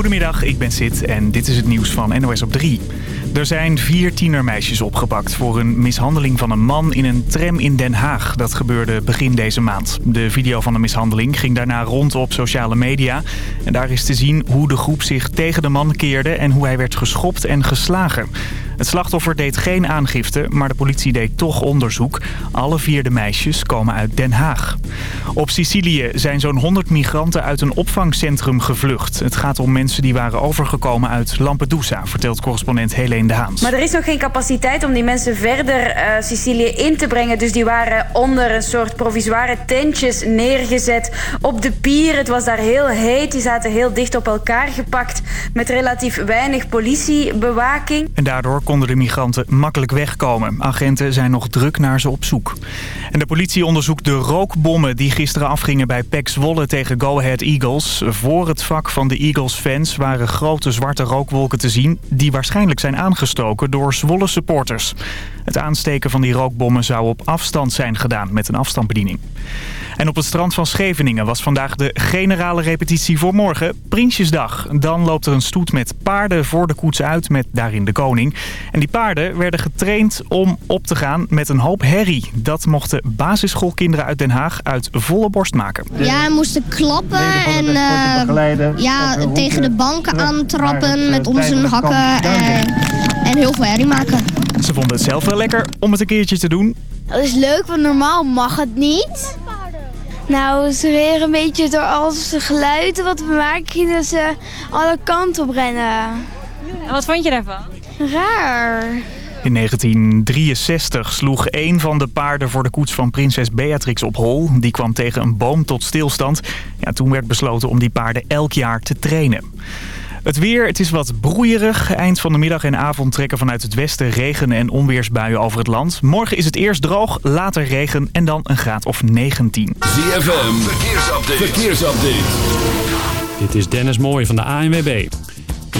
Goedemiddag, ik ben Sid en dit is het nieuws van NOS op 3. Er zijn vier tienermeisjes opgepakt voor een mishandeling van een man in een tram in Den Haag. Dat gebeurde begin deze maand. De video van de mishandeling ging daarna rond op sociale media. En daar is te zien hoe de groep zich tegen de man keerde en hoe hij werd geschopt en geslagen. Het slachtoffer deed geen aangifte, maar de politie deed toch onderzoek. Alle vier de meisjes komen uit Den Haag. Op Sicilië zijn zo'n 100 migranten uit een opvangcentrum gevlucht. Het gaat om mensen die waren overgekomen uit Lampedusa, vertelt correspondent Helene de Haans. Maar er is nog geen capaciteit om die mensen verder uh, Sicilië in te brengen. Dus die waren onder een soort provisoire tentjes neergezet op de pier. Het was daar heel heet. Die zaten heel dicht op elkaar gepakt met relatief weinig politiebewaking. En daardoor konden de migranten makkelijk wegkomen. Agenten zijn nog druk naar ze op zoek. En de politie onderzoekt de rookbommen die gisteren afgingen bij PEC Zwolle tegen Go Ahead Eagles. Voor het vak van de Eagles-fans waren grote zwarte rookwolken te zien... die waarschijnlijk zijn aangestoken door Zwolle supporters. Het aansteken van die rookbommen zou op afstand zijn gedaan met een afstandsbediening. En op het strand van Scheveningen was vandaag de generale repetitie voor morgen, Prinsjesdag. Dan loopt er een stoet met paarden voor de koets uit met daarin de koning. En die paarden werden getraind om op te gaan met een hoop herrie. Dat mochten basisschoolkinderen uit Den Haag uit volle borst maken. Ja, we moesten klappen en uh, ja, tegen de banken aantrappen met onze hakken en, en heel veel herrie maken. Ze vonden het zelf wel lekker om het een keertje te doen. Dat is leuk, want normaal mag het niet. Nou, ze reren een beetje door al het geluiden wat we maken, dat ze alle kanten op rennen. En wat vond je daarvan? Raar. In 1963 sloeg een van de paarden voor de koets van prinses Beatrix op hol. Die kwam tegen een boom tot stilstand. Ja, toen werd besloten om die paarden elk jaar te trainen. Het weer, het is wat broeierig. Eind van de middag en avond trekken vanuit het westen regen- en onweersbuien over het land. Morgen is het eerst droog, later regen en dan een graad of 19. ZFM, verkeersupdate. verkeersupdate. Dit is Dennis Mooij van de ANWB.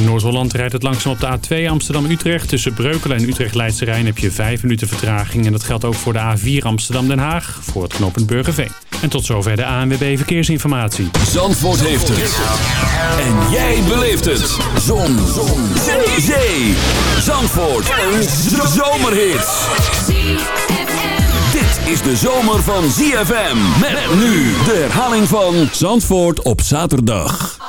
In Noord-Holland rijdt het langzaam op de A2 Amsterdam-Utrecht. Tussen Breukelen en Utrecht-Leidse Rijn heb je 5 minuten vertraging. En dat geldt ook voor de A4 Amsterdam-Den Haag. Voor het knooppunt Burgerveen. En tot zover de ANWB Verkeersinformatie. Zandvoort heeft het. En jij beleeft het. Zon. Zon. Zee. Zandvoort. Een zomerhit. Dit is de zomer van ZFM. Met nu de herhaling van Zandvoort op zaterdag.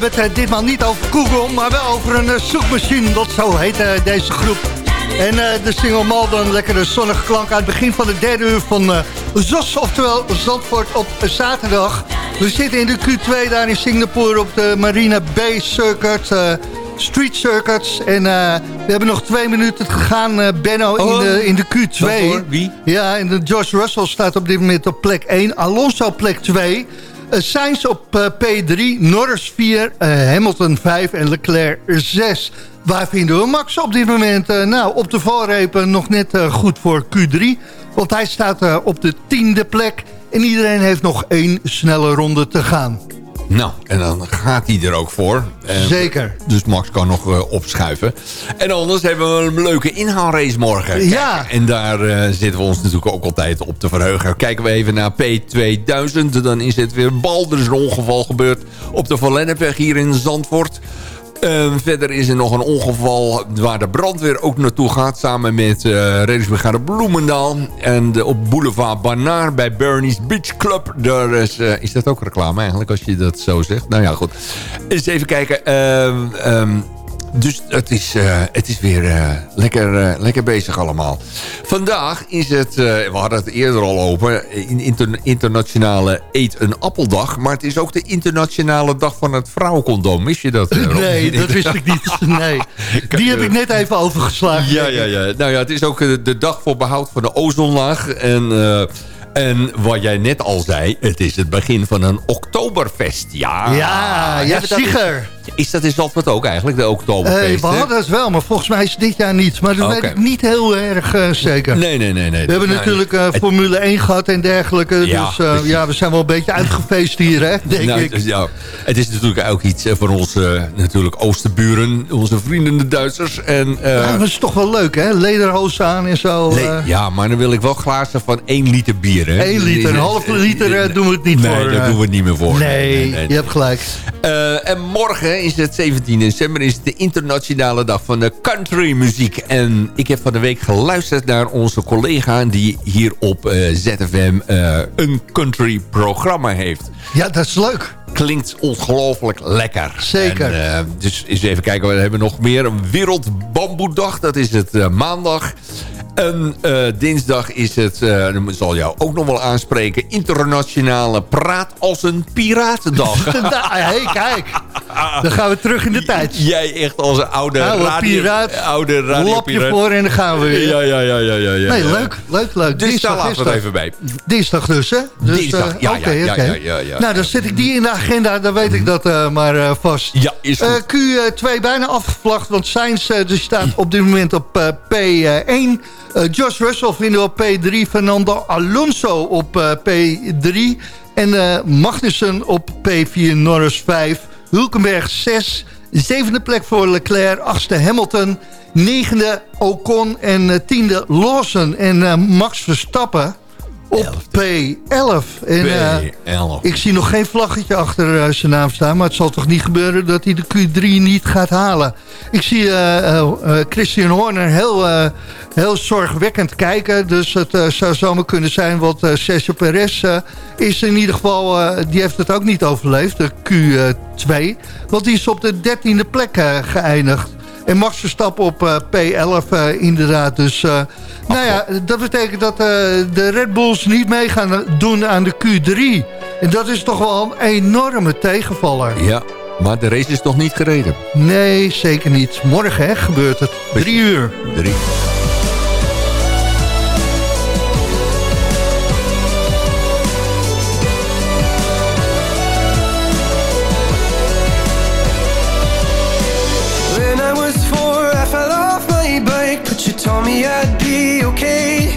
Hebben het ditmaal niet over Google, maar wel over een zoekmachine. Dat zo heet deze groep. En de single Malden, lekkere zonnige klank aan het begin van de derde uur van ZOS, oftewel Zandvoort op zaterdag. We zitten in de Q2 daar in Singapore op de Marina Bay Circuit... Street Circuits. En uh, we hebben nog twee minuten gegaan, uh, Benno, oh, in, de, in de Q2. Wie? Ja, en de George Russell staat op dit moment op plek 1. Alonso plek 2. Uh, Sainz op uh, P3, Norris 4, Hamilton 5 en Leclerc 6. Waar vinden we Max op dit moment? nou, op de valrepen nog net goed voor Q3. Want hij staat op de tiende plek. En iedereen heeft nog één snelle ronde te gaan. Nou, en dan gaat hij er ook voor. Zeker. Dus Max kan nog uh, opschuiven. En anders hebben we een leuke inhaalrace morgen. Kijk, ja. En daar uh, zitten we ons natuurlijk ook altijd op te verheugen. Kijken we even naar P2000. Dan is het weer bal. Er is een ongeval gebeurd op de Verlennepweg hier in Zandvoort. Uh, verder is er nog een ongeval waar de brandweer ook naartoe gaat... samen met uh, reddingsbrigade Bloemendaal. En op boulevard Banaar bij Bernie's Beach Club. Daar is, uh, is dat ook reclame eigenlijk, als je dat zo zegt? Nou ja, goed. Eens even kijken. Um, dus het is, uh, het is weer uh, lekker, uh, lekker bezig allemaal. Vandaag is het, we hadden het eerder al over... Inter internationale Eet een Appeldag. Maar het is ook de internationale dag van het vrouwencondoom. Mis je dat, Rob? Nee, dat wist ik niet. Nee. Die heb ik net even overgeslagen. Ja, ja, ja. Nou ja, het is ook de dag voor behoud van de ozonlaag. En... En wat jij net al zei, het is het begin van een Oktoberfest. Ja, ja, ja zeker. Is dat in Zandvoort ook eigenlijk, de Oktoberfeest? Uh, we hadden het wel, maar volgens mij is dit jaar niet. Maar dat weet ik niet heel erg uh, zeker. Nee, nee, nee. nee we hebben natuurlijk uh, Formule 1 gehad en dergelijke. Ja, dus ja, we zijn wel een beetje uitgefeest hier, hè, denk nou, ik. Dus, ja, het is natuurlijk ook iets voor onze natuurlijk oosterburen. Onze vrienden de Duitsers. En, ja, dat is toch wel leuk, hè? Lederhoos aan en zo. Ja, maar dan wil ik wel glazen van 1 liter bier, hè? 1 liter, een half liter doen we het niet nee, voor. Nee, daar doen we het niet meer voor. Nee, nee, nee je hebt gelijk. en morgen is het 17 december is het de internationale dag van de countrymuziek. En ik heb van de week geluisterd naar onze collega... die hier op uh, eh, ZFM uh, eh, een country programma heeft. Ja, dat is leuk. Klinkt ongelooflijk lekker. Zeker. En, uh, dus eens even kijken, we hebben nog meer. Een Wereldbamboedag, dat is het maandag. En uh, dinsdag is het, uh, dat zal jou ook nog wel aanspreken... internationale praat als een piratendag. Hé, hey, kijk. Dan gaan we terug in de tijd. Jij echt als een oude, oude radio, piraat. Oude radio Lapje voor en dan gaan we weer. Ja, ja, ja. ja, ja, ja nee, leuk, leuk, leuk. Dus dinsdag, daar laten we even bij. Dinsdag dus, hè? Dus, dinsdag, uh, ja, okay, ja, okay. ja, Nou, dan zet ik die in de agenda, dan weet ik dat maar vast. Ja, is goed. Q2 bijna afgevlacht, want Sainz dus staat op dit moment op P1... Uh, Josh Russell vinden we op P3. Fernando Alonso op uh, P3. En uh, Magnussen op P4. Norris 5. Hulkenberg 6. Zevende plek voor Leclerc. Achtste Hamilton. Negende Ocon. En tiende Lawson. En Max Verstappen op P11. En, P11. ik zie nog geen vlaggetje achter zijn naam staan. Maar het zal toch niet gebeuren dat hij de Q3 niet gaat halen. Ik zie Christian Horner heel heel zorgwekkend kijken. Dus het uh, zou zomaar kunnen zijn, want uh, Sergio Perez uh, is in ieder geval... die heeft het ook niet overleefd, de Q2. Want die is op de dertiende plek geëindigd. En Max Verstappen op P11 inderdaad. Dus nou ja, dat betekent dat de Red Bulls niet mee gaan doen aan de Q3. En dat is toch wel een enorme tegenvaller. Ja, maar de race is nog niet gereden. Nee, zeker niet. Morgen hè, gebeurt het. Drie uur. Drie. Told me I'd be okay.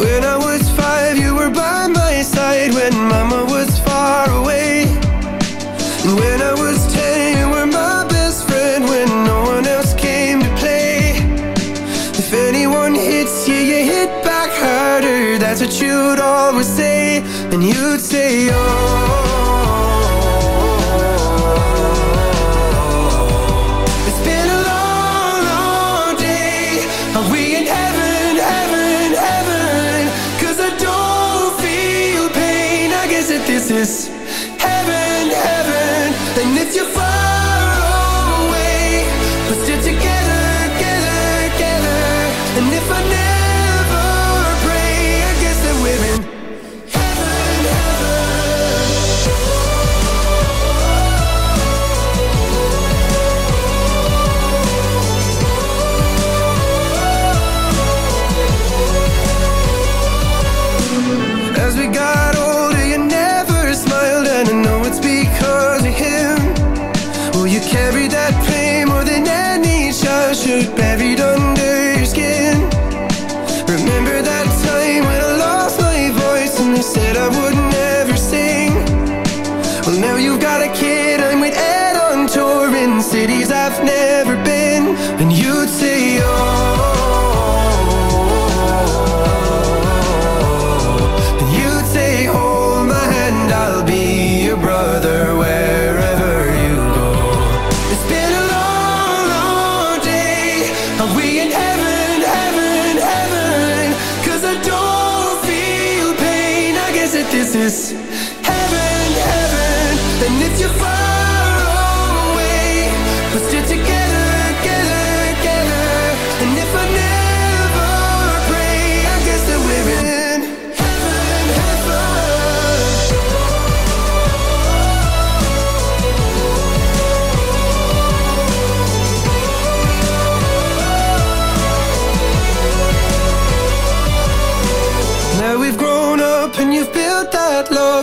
When I was five you were by my side. When mama was far away. And when I was ten you were my best friend. When no one else came to play. If anyone hits you, you hit back harder. That's what you'd always say. And you'd say, oh faces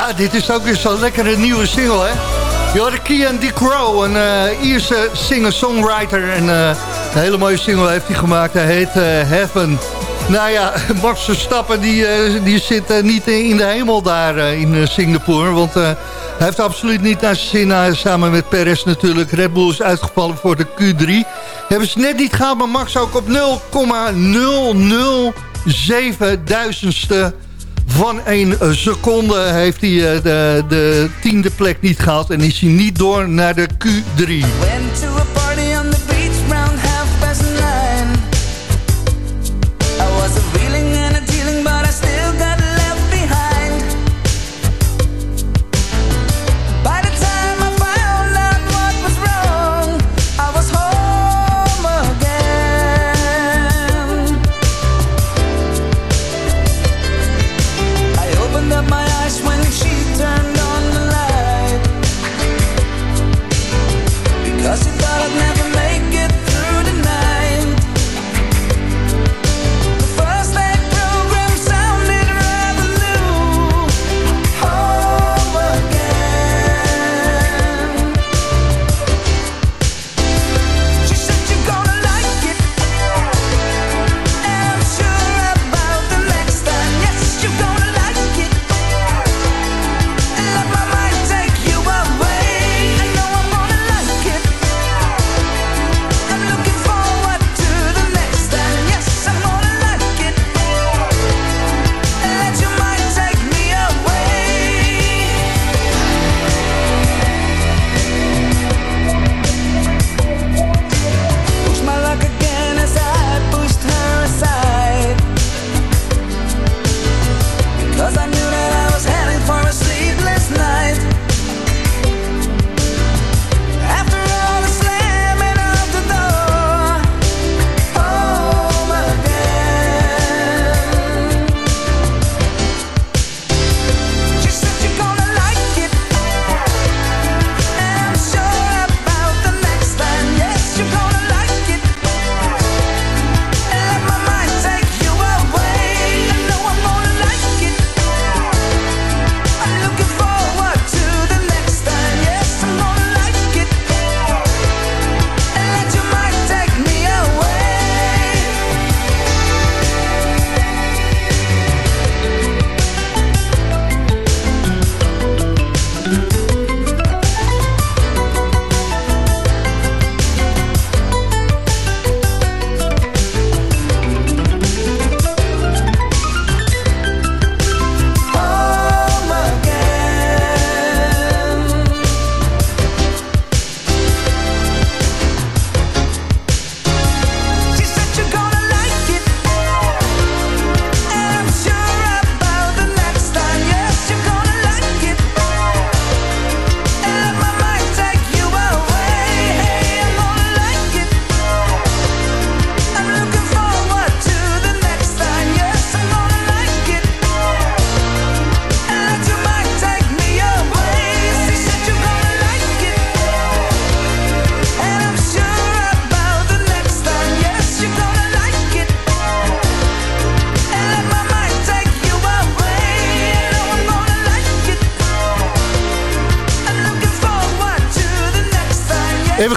Ja, dit is ook weer zo'n lekkere nieuwe single, hè? Jorde Kian D. Crow, een uh, Ierse singer-songwriter. En eh, een hele mooie single heeft hij gemaakt. Hij heet eh, Heaven. Nou ja, Max Verstappen die, die zit niet in de hemel daar in Singapore. Want hij heeft absoluut niet naar zijn zin. samen met Perez natuurlijk. Red Bull is uitgevallen voor de Q3. Hebben ze net niet gehaald, maar Max ook op 0,007 duizendste van 1 eh, seconde heeft hij eh, de, de tiende plek niet gehaald... en is hij niet door naar de Q3.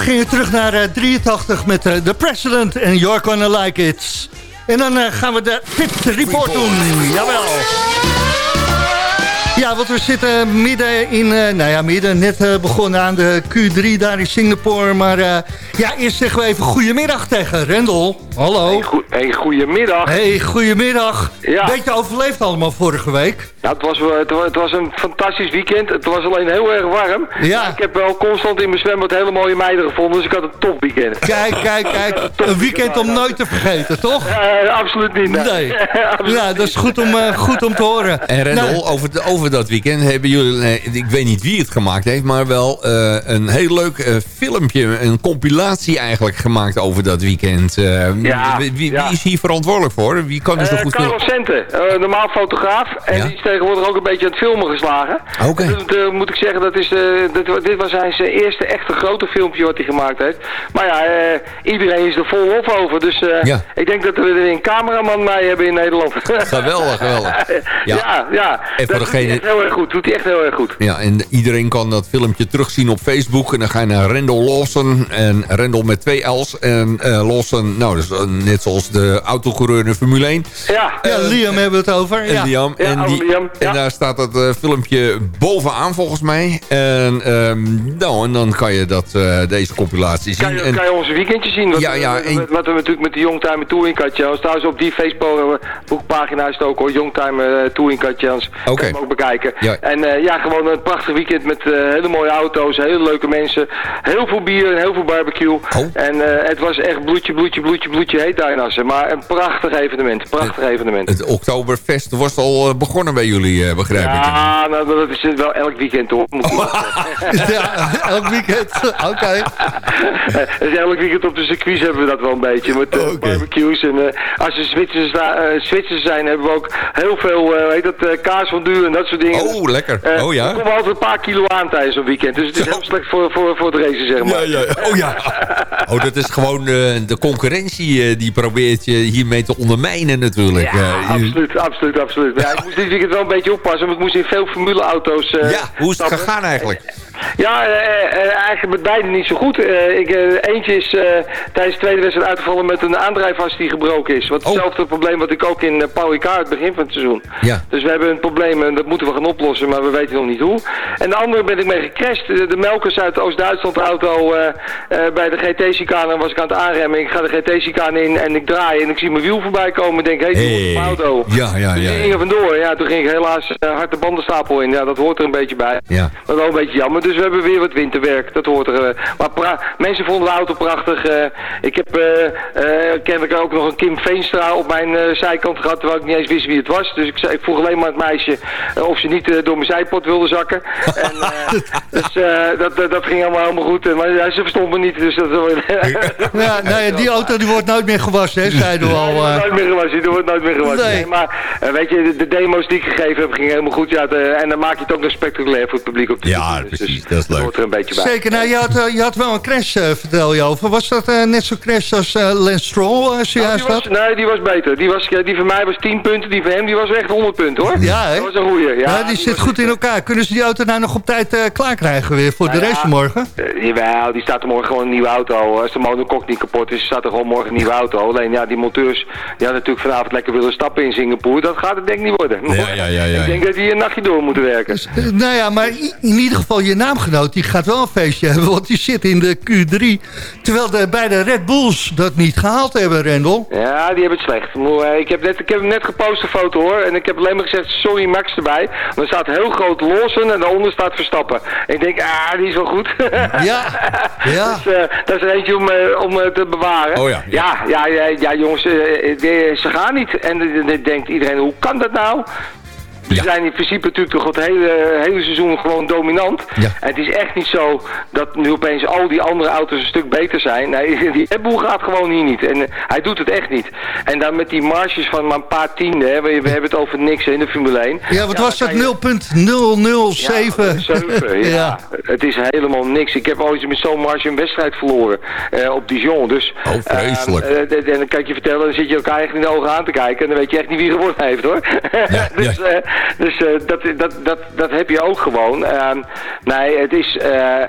gingen terug naar eh, 83 met eh, The President en You're Gonna Like It. En dan eh, gaan we de Pit Report doen. Jawel. Ja, want we zitten midden in, nou ja, midden, net begonnen aan de Q3 daar in Singapore. Maar ja, eerst zeggen we even goedemiddag tegen Rendel. Hallo. Hey, go hey goedemiddag. Hey, goedemiddag. Ja. Beetje overleefd allemaal vorige week. Ja, het, was, wel- het, het was een fantastisch weekend. Het was alleen heel erg warm. Ja. Ik heb wel constant in mijn zwembad hele mooie meiden gevonden, dus ik had een top weekend. Kijk, kijk, kijk. Een weekend om nooit te vergeten, toch? Absoluut niet. Nee. Absoluut Ja, dat is goed om, eh, goed om te horen. En Rendel, Nou, over, over dat weekend hebben jullie, ik weet niet wie het gemaakt heeft, maar wel eh, een heel leuk eh, filmpje, een compilatie eigenlijk gemaakt over dat weekend. Eh, Ja, wie, wie- ja. is hier verantwoordelijk voor? Wie kan zo Eh, goed Carlos Sente, eh, normaal fotograaf. En Ja. die tegenwoordig ook een beetje aan het filmen geslagen. Oké. Dus, eh, moet ik zeggen, dat is, eh, dit, dit was zijn zijn eerste echte grote filmpje wat hij gemaakt heeft. Maar ja, eh, iedereen is er volop over. Dus eh, Ja. ik denk dat we er een cameraman bij hebben in Nederland. Geweldig, geweldig. Ja. Ja, ja. En voor dat degene- doet hij echt heel erg goed. Doet hij echt heel erg goed. Ja, en iedereen kan dat filmpje terugzien op Facebook. En dan ga je naar Rendel Lawson. En Rendel met twee L's. En eh Lawson, nou, eh, net zoals de autocoureur in de Formule 1. Ja. ja, Liam hebben we het over. En Ja. Liam. En, die, Ja. en daar staat dat eh, filmpje bovenaan volgens mij. En, ehm, nou, en dan kan je dat, eh, deze compilatie zien. Kan je, en, kan je onze weekendje zien? Wat, Ja, ja, wat, en- wat we natuurlijk met de Youngtimer Touring Katjans. Trouwens op die Facebookpagina is het ook hoor. Youngtimer Touring. Kan je hem ook bekijken. Ja. En eh, ja, gewoon een prachtig weekend met eh, hele mooie auto's, hele leuke mensen. Heel veel bier en heel veel barbecue. Oh. En eh, het was echt bloedje, bloedje, bloedje, bloedje heet daar in Assen. Maar een prachtig evenement. Prachtig evenement. het Oktoberfest was al eh, begonnen bij jullie, eh, begrijp ik. Ja, nou, dat is het wel elk weekend hoor. Ja, elk weekend. Oké. Eh, dus elk weekend op de circuits hebben we dat wel een beetje. Met eh, barbecues. En als er Zwitsers, Zwitsers zijn, hebben we ook heel veel uh, heet dat, kaas van duur en dat soort dingen. Oh, lekker. Oh ja. Er komen altijd een paar kilo aan tijdens een weekend. Dus het is heel slecht voor, voor, voor het racen, zeg maar. Ja, ja. Oh ja. Oh, dat is gewoon de concurrentie die probeert je hiermee te ondermijnen natuurlijk. Ja, absoluut, absoluut, absoluut. Ja, ik moest dit weekend wel een beetje oppassen, want ik moest in veel formuleauto's eh, ja, hoe is het gegaan eigenlijk? Ja, eh, eh, eigenlijk met beide niet zo goed. Eh, ik, eh, eentje is eh, tijdens de tweede wedstrijd uitgevallen met een aandrijfas die gebroken is. Wat Oh. hetzelfde probleem wat ik ook in uh, Paul Ricard het begin van het seizoen. Ja. Dus we hebben een probleem en dat moeten we gaan oplossen, maar we weten nog niet hoe. En de andere ben ik mee gecrashed. De, de melkers uit Oost-Duitsland auto eh, eh, bij de GT-chicane was ik aan het aanremmen. Ik ga de GT-chicane in en ik draai en ik zie mijn wiel voorbij komen en denk, hé, hey, Hey. mijn auto. Ja, ja, Dus ja, die ging er vandoor. Ja, toen ging ik helaas hard de bandenstapel in. Ja, dat hoort er een beetje bij. Ja. Dat is wel een beetje jammer. Dus we hebben weer wat winterwerk. Dat hoort er. eh. maar mensen vonden de auto prachtig. eh. ik heb eh eh, kennelijk ook nog een Kim Veenstra op mijn eh, zijkant gehad. Terwijl ik niet eens wist wie het was. Dus ik, zei, ik vroeg alleen maar het meisje of ze niet door mijn zijpot wilde zakken. en, eh, dus eh, dat, dat, dat ging allemaal helemaal goed. Maar ja, ze verstond me niet. Dus dat Ja, nou ja, die auto die wordt nooit meer gewassen, hè, zeiden we al. Die wordt eh. nooit meer gewassen, die wordt nooit meer gewassen. Nee. Nee. maar weet je, de, de demo's die ik gegeven heb, gingen helemaal goed. Ja, de- en dan maak je het ook nog spectaculair voor het publiek op de Ja, tribune. Dus- precies, dus dat is leuk. hoort er een beetje bij. Zeker, nou, je had, eh, je had wel een crash, eh, vertel je over. Was dat eh, net zo crash als eh Lance Stroll, Nou, zojuist die was, had? nee, die was beter. Die, was, die voor mij was 10 punten, die voor hem die was echt 100 punten hoor. Ja, hè? Dat was een goeie. Ja, Ja, die, zit goed in elkaar. Kunnen ze die auto nou nog op tijd eh, klaar krijgen weer voor de Nou ja, race morgen? Eh, jawel, die staat er morgen gewoon een nieuwe auto. Als de motorkok niet kapot is, staat er gewoon morgen een nieuwe auto. Alleen ja, die monteurs, die hadden natuurlijk vanavond lekker willen stappen in Singapore. Dat gaat het denk ik niet worden. Ja, ja, ja, ja, Ik denk ja. dat die een nachtje door moeten werken. Eh, nou ja, maar in ieder geval je naamgenoot, die gaat wel een feestje hebben. Want die zit in de Q3. Terwijl de beide Red Bulls dat niet gehaald hebben, Rendel. Ja, die hebben het slecht. Eh, Ik heb, net, ik heb hem net gepost een foto hoor. En ik heb alleen maar gezegd, sorry Max erbij. Want er staat heel groot Lawson en daaronder staat Verstappen. En ik denk, ah, die is wel goed. Ja, ja. Dus, eh, dat is er eentje om, eh, om te bewaren. Oh ja, Ja, ja, ja, ja, jongens, eh, de- ze gaan niet. En dan denkt iedereen, hoe kan dat nou? Ze Ja. zijn in principe natuurlijk toch het hele, hele seizoen gewoon dominant. Ja. En het is echt niet zo dat nu opeens al die andere auto's een stuk beter zijn. Nee, die Red Bull gaat gewoon hier niet. En eh, hij doet het echt niet. En dan met die marges van maar een paar tienden. Hè, we, we hebben het over niks hè, in de Formule 1. Ja, wat was dat? kan je- 0.007. Zeven, ja. Ja. Het is helemaal niks. Ik heb ooit met zo'n marge een wedstrijd verloren eh, op Dijon. Dus, Oh, vreselijk. eh, en dan kan ik je vertellen, dan zit je elkaar echt in de ogen aan te kijken. En dan weet je echt niet wie gewonnen heeft hoor. Ja, dus dus eh, dat, dat, dat, dat heb je ook gewoon. Ehm, nee, het, is, eh,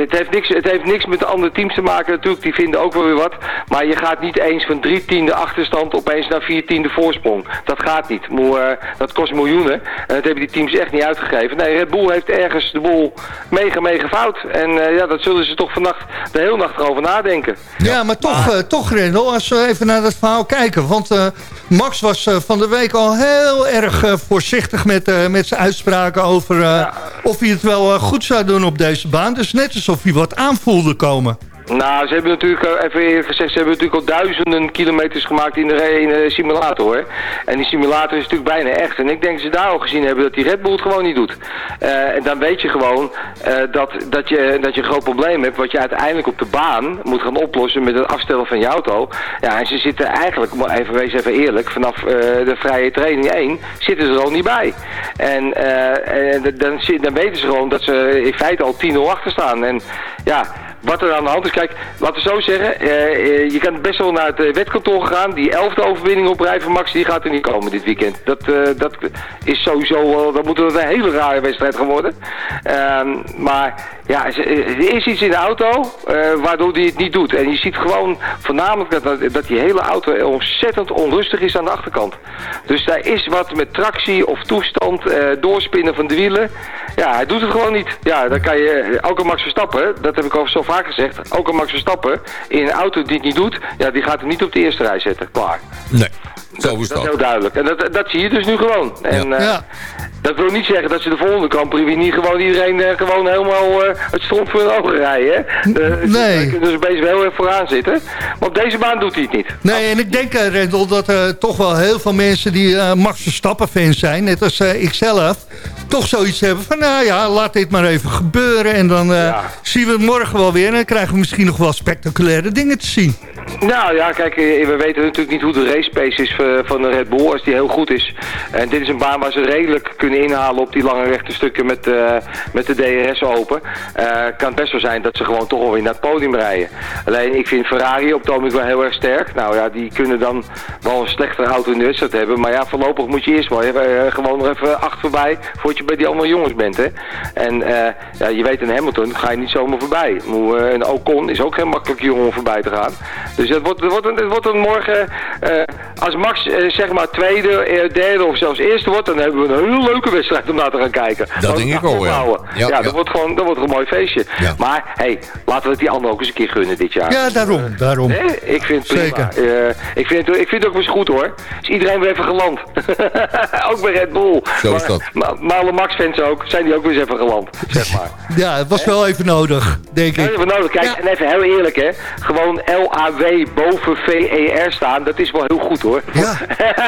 het, heeft niks, het heeft niks met de andere teams te maken natuurlijk. Die vinden ook wel weer wat. Maar je gaat niet eens van drie tiende achterstand opeens naar vier tiende voorsprong. Dat gaat niet. Moe, eh, dat kost miljoenen. En dat hebben die teams echt niet uitgegeven. Nee, Red Bull heeft ergens de boel mega, mega fout. En eh, ja, dat zullen ze toch vannacht de hele nacht erover nadenken. Ja, maar toch, eh, toch Rendel, als we even naar dat verhaal kijken. Want eh, Max was eh, van de week al heel erg eh, voorzichtig met, eh, met zijn uitspraken over eh, of hij het wel eh, goed zou doen op deze baan. Dus net alsof hij wat aanvoelde komen. Nou, ze hebben natuurlijk, eh, even gezegd, ze hebben natuurlijk al duizenden kilometers gemaakt in de, in de simulator. Hè? En die simulator is natuurlijk bijna echt. En ik denk dat ze daar al gezien hebben dat die Red Bull het gewoon niet doet. Eh, en dan weet je gewoon eh, dat, dat, je, dat je een groot probleem hebt wat je uiteindelijk op de baan moet gaan oplossen met het afstellen van je auto. Ja, en ze zitten eigenlijk, even wees even eerlijk, vanaf de vrije training 1 zitten ze er al niet bij. En, en dan, dan weten ze gewoon dat ze in feite al 10-0 achter staan. En ja, wat er aan de hand is, kijk, laten we zo zeggen, eh, eh, je kan best wel naar het eh, wetkantoor gaan. Die elfde overwinning op rij van Max, die gaat er niet komen dit weekend. Dat, dat is sowieso wel, dan moet het een hele rare wedstrijd gaan worden. Ehm, maar ja, er is iets in de auto waardoor hij het niet doet. En je ziet gewoon voornamelijk dat, dat, die hele auto ontzettend onrustig is aan de achterkant. Dus daar is wat met tractie of toestand, doorspinnen van de wielen. Ja, hij doet het gewoon niet. Ja, dan kan je, ook een Max Verstappen, dat heb ik al zo vaak gezegd, ook een Max Verstappen in een auto die het niet doet, ja, die gaat hem niet op de eerste rij zetten. Klaar. Nee, zo is Dat is heel duidelijk. En dat, dat zie je dus nu gewoon. En, eh, Ja. Dat wil niet zeggen dat ze de volgende Grand Prix niet gewoon iedereen eh, gewoon helemaal eh, het stront voor hun ogen rijden. Hè? Eh, nee. Daar kunnen ze bezig wel heel erg vooraan zitten. Maar op deze baan doet hij het niet. Nee, en ik denk, eh, Rendel, dat er toch wel heel veel mensen die eh, Max Verstappen fans zijn, net als eh, ikzelf, toch zoiets hebben van, nou ja, laat dit maar even gebeuren. En dan eh, Ja. zien we het morgen wel weer en dan krijgen we misschien nog wel spectaculaire dingen te zien. Nou ja, kijk, we weten natuurlijk niet hoe de race pace is van de Red Bull, als die heel goed is. En dit is een baan waar ze redelijk kunnen inhalen op die lange rechte stukken met, eh, met de DRS open. Eh, kan het best wel zijn dat ze gewoon toch wel weer naar het podium rijden. Alleen, ik vind Ferrari op het ogenblik wel heel erg sterk. Nou ja, die kunnen dan wel een slechtere auto in de wedstrijd hebben. Maar ja, voorlopig moet je eerst wel eh, gewoon nog even acht voorbij voordat je bij die andere jongens bent. Hè? En eh, ja, je weet in Hamilton ga je niet zomaar voorbij. Eh, En Ocon is ook geen makkelijke jongen om voorbij te gaan. Dus het wordt, het wordt, het wordt een morgen, eh, als Max eh, zeg maar tweede, eh, derde of zelfs eerste wordt, dan hebben we een hele leuke wedstrijd om naar te gaan kijken. Dat denk ik ook, ja. Ja, Ja, ja. dat wordt gewoon dat wordt een mooi feestje. Ja. Maar hey, laten we het die anderen ook eens een keer gunnen dit jaar. Ja, daarom, daarom. Hè? Ik vind het prima. Zeker. Eh, ik, vind het, ik vind het ook wel eens goed hoor. Is iedereen weer even geland. ook bij Red Bull. Zo is maar, dat. Maar, maar alle Max-fans ook, zijn die ook weer eens even geland. Zeg maar. Ja, het was wel even nodig, denk ik. even nodig. Kijk, Ja. en even heel eerlijk hè. Gewoon LAW boven VER staan, dat is wel heel goed hoor. Ja.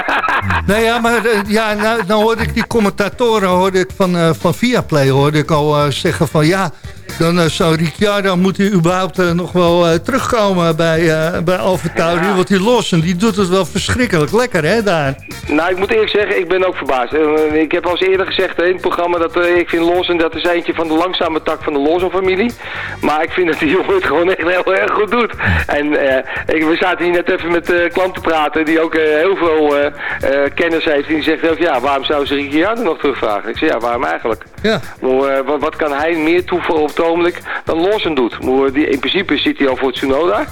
nou ja, maar eh, ja, nou, nou hoorde ik die commentatoren hoorde ik van, eh, van Viaplay hoorde ik al eh, zeggen van ja, dan eh, zou Ricciardo moet hij überhaupt eh, nog wel eh, terugkomen bij, eh bij. Ja. Want die Lawson, die doet het wel verschrikkelijk lekker hè daar. Nou, ik moet eerlijk zeggen, ik ben ook verbaasd. Ik heb al eens eerder gezegd hè, in het programma dat ik vind Lawson, dat is eentje van de langzame tak van de Lawson-familie. Maar ik vind dat die jongen het gewoon echt heel erg goed doet. En ik, we zaten hier net even met eh klanten te praten die ook heel veel kennis heeft. En die zegt ook, ja, waarom zou ze Ricciardo nog terugvragen? Ik zeg, ja, waarom eigenlijk? Ja. Maar, wat, wat kan hij meer toevoegen op het ogenblik dan Lawson doet? Die, in principe zit hij al voor Tsunoda.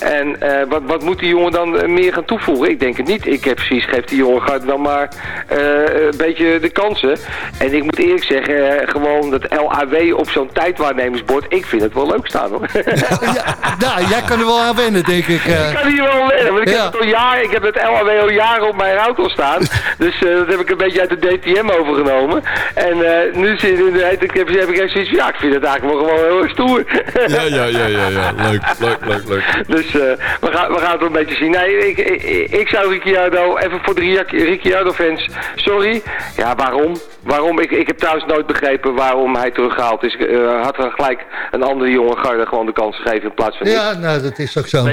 En eh, wat, wat moet die jongen dan eh, meer gaan toevoegen? Ik denk het niet. Ik heb precies, geef die jongen gaat dan maar eh, een beetje de kansen. En ik moet eerlijk zeggen, gewoon dat LAW op zo'n tijdwaarnemersbord, ik vind het wel leuk staan hoor. ja, nou, jij kan er wel aan wennen, denk ik. Ik kan hier wel leren, want ik Ja. heb het al jaren, ik heb het LAW al jaren op mijn auto staan. Dus dat heb ik een beetje uit de DTM overgenomen. En nu zit ik heb, heb ik echt zoiets van, ja, ik vind het eigenlijk wel gewoon heel erg stoer. Ja, ja, ja, ja, ja. Leuk, leuk, leuk, leuk. Dus eh, we, gaan, we gaan het wel een beetje zien. Nee, ik, ik, ik zou Ricciardo, even voor de Ricciardo-fans, sorry. Ja, waarom? Waarom? Ik, ik heb trouwens nooit begrepen waarom hij teruggehaald is. Eh, had er gelijk een andere jonge garde gewoon de kans gegeven in plaats van ik. Ja, nou, dat is ook zo.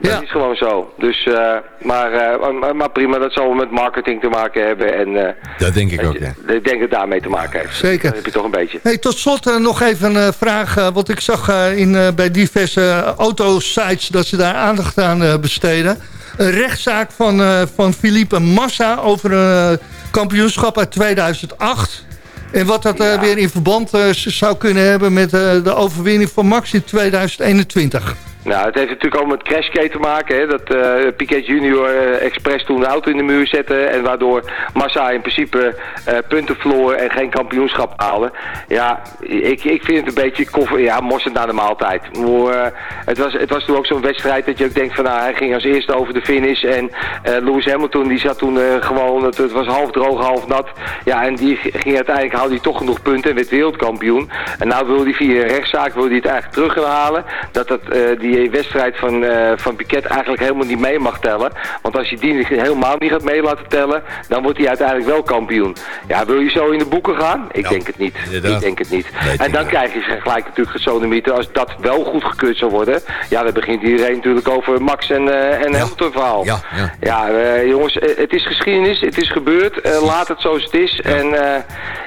Dat Ja. is gewoon zo. Dus, eh, maar, eh, maar, maar prima, dat zal met marketing te maken hebben. En eh, Dat denk ik ook, ja. ik denk het daarmee te maken heeft. Zeker. Dat heb je toch een beetje. Hey, tot slot nog even een vraag. want ik zag in, bij diverse autosites dat ze daar aandacht aan besteden. Een rechtszaak van, van Philippe Massa over eh, kampioenschap uit 2008. En wat dat weer in verband zou kunnen hebben met de overwinning van Max in 2021. Nou, het heeft natuurlijk ook met crashgate te maken. Hè? Dat eh Piquet Junior eh, expres toen de auto in de muur zette. En waardoor Massa in principe eh, punten verloor en geen kampioenschap haalde. Ja, ik, ik vind het een beetje koffer, ja, morsend naar de maaltijd. Maar, het, was, het was toen ook zo'n wedstrijd dat je ook denkt van nou, hij ging als eerste over de finish. En Lewis Hamilton die zat toen gewoon, het, het was half droog, half nat. Ja, en die ging uiteindelijk, haalde hij toch genoeg punten en werd wereldkampioen. En nou wil hij via rechtszaak, wil hij het eigenlijk terug gaan halen. Dat dat, eh, die wedstrijd van, eh, van Piquet eigenlijk helemaal niet mee mag tellen. Want als je die helemaal niet gaat mee laten tellen, dan wordt hij uiteindelijk wel kampioen. Ja, wil je zo in de boeken gaan? Ik denk het niet. inderdaad. Ik denk het niet. Nee, en dan krijg je gelijk natuurlijk gesodemieten. Als dat wel goedgekeurd zou worden, ja, dan begint iedereen natuurlijk over Max en, eh en Hamilton verhaal. Ja, ja. Ja, eh, jongens, het is geschiedenis, het is gebeurd. Laat het zoals het is. En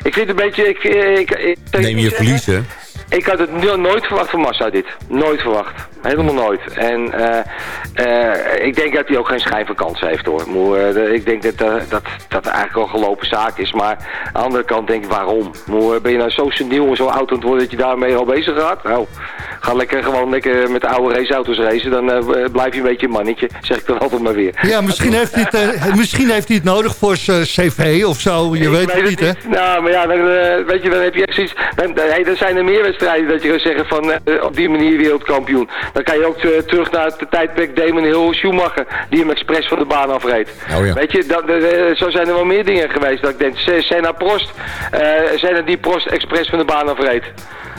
ik vind het een beetje... Ik, ik, ik, Neem je verliezen. Ik had het no- nooit verwacht van Massa dit. Nooit verwacht. Helemaal nooit. En eh, eh, ik denk dat hij ook geen schijn van kans heeft hoor. Moe, eh, ik denk dat, dat dat eigenlijk al gelopen zaak is. Maar aan de andere kant denk ik waarom? Moe, ben je nou zo seniel en zo oud aan het worden dat je daarmee al bezig gaat? Nou, ga lekker gewoon lekker met de oude raceauto's racen. Dan blijf je een beetje een mannetje. Zeg ik dan altijd maar weer. Ja, misschien heeft hij het, misschien heeft hij het nodig voor zijn cv of zo. Je weet het niet, hè? Nou, maar ja, dan, weet je, dan heb je echt zoiets... Dan, dan, hey, dan zijn er meer wedstrijden dat je kan zeggen van eh, op die manier wereldkampioen. Dan kan je ook eh, terug naar het tijdperk Damon Hill Schumacher, die hem expres van de baan afreed. Oh ja. Weet je, dat, eh, zo zijn er wel meer dingen geweest dat ik denk, Se- Senna Prost, Senna die Prost expres van de baan afreed.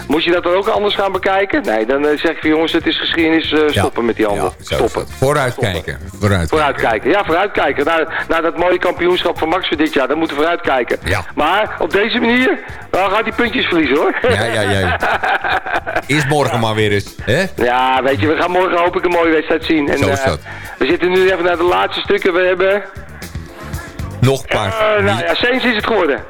Moet je dat dan ook anders gaan bekijken? Nee, dan zeg ik van jongens, het is geschiedenis, stoppen met die handel. Ja, is stoppen. Vooruitkijken. Vooruitkijken. Vooruitkijken, ja, vooruitkijken. Naar, naar dat mooie kampioenschap van Max voor dit jaar, daar moeten we vooruitkijken. Ja. Maar op deze manier, dan gaat hij puntjes verliezen hoor. Ja, ja, ja. Eerst morgen maar weer eens. Hè? Ja, weet je, we gaan morgen hoop ik een mooie wedstrijd zien. En, Zo is eh, dat. we zitten nu even naar de laatste stukken. We hebben... Nog een paar. eh nou ja, is het geworden.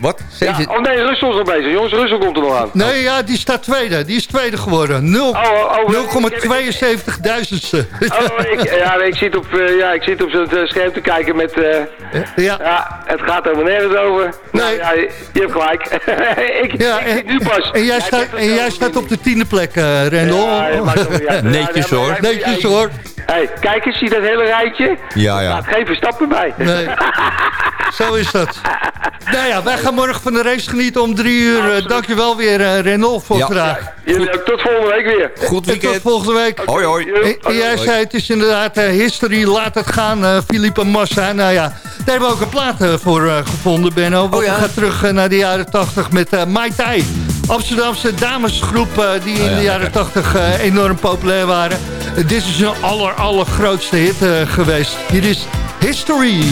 Wat? Ja, Steeds- oh nee, Russell is nog bezig. Jongens, Russell komt er nog aan. Nee, ja, die staat tweede. Die is tweede geworden. 0 Oh, oh, oh, 0,72 duizendste. Oh, ik, ja, ik zit op, eh, ja, ik zit op zo'n eh, scherm te kijken met... eh, Ja. ja, het gaat helemaal nergens over. Nou Nee. ja, je, je hebt gelijk. ik, Ja, ik en, nu pas. en jij, Ja, staat, en jij staat op de tiende plek, eh Rendel. Ja, Netjes, hoor. Netjes hey, hoor. Hey, kijk eens, zie dat hele rijtje? Ja, ja. Laat geen verstappen bij. Nee. Zo is dat. Nou ja, wij gaan morgen van de race genieten om drie uur. Eh, dankjewel weer, eh Rendel, voor Ja. vandaag. Jullie ook tot volgende week weer. Goed En tot weekend. volgende week. Hoi, hoi. En, jij zei, het is inderdaad eh, history, laat het gaan, eh Philippe Massa. Nou ja, daar hebben we ook een plaat voor gevonden, Benno. Want Oh ja? we gaan terug naar de jaren 80 met eh Mai Tai. Amsterdamse damesgroep die in Oh ja, de jaren 80 eh, enorm populair waren. Dit is hun aller, allergrootste hit geweest. Hier is History.